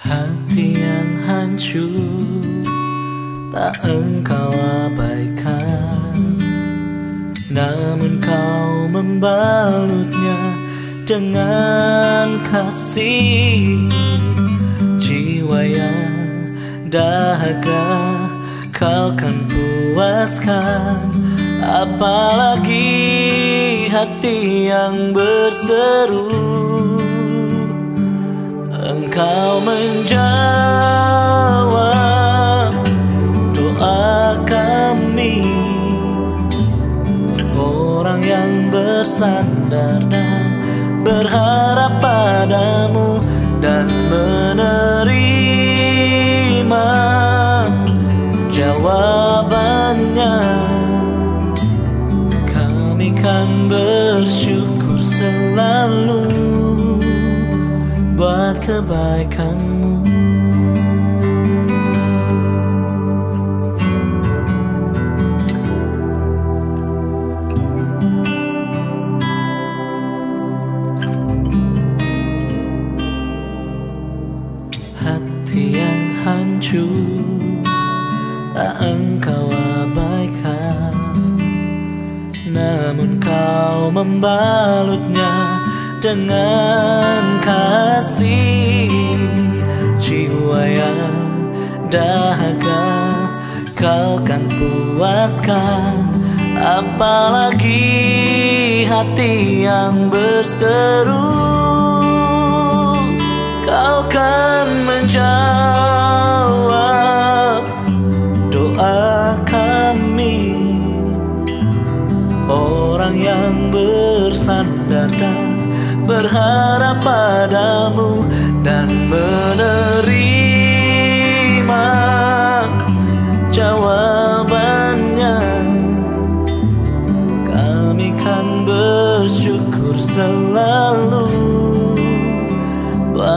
Hati yang hancur Tak engkau abaikan. Namun kau membalutnya Dengan kasih. Jiwa yang dahaga Kau kan puaskan. Apalagi hati yang berseru Engkau menjawab doa kami. Orang yang bersandar dan berharap padamu Dan menerima jawabannya. Kami kan bersyukur selalu kebaikanmu Hati yang hancur Tak engkau abaikan. Namun kau membalutnya dengan kasih jiwa yang dahaga kau kan puaskan. Apalagi hati yang berseru kau kan menjawab doa kami. Orang yang bersandar dan berharap padamu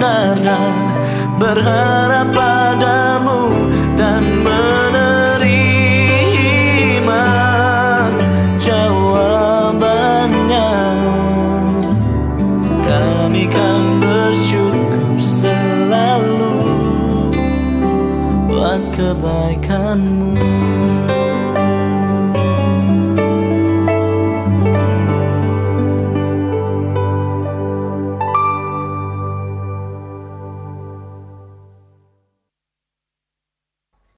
dan berharap padamu dan menerima jawabannya. Kami kan bersyukur selalu buat kebaikanmu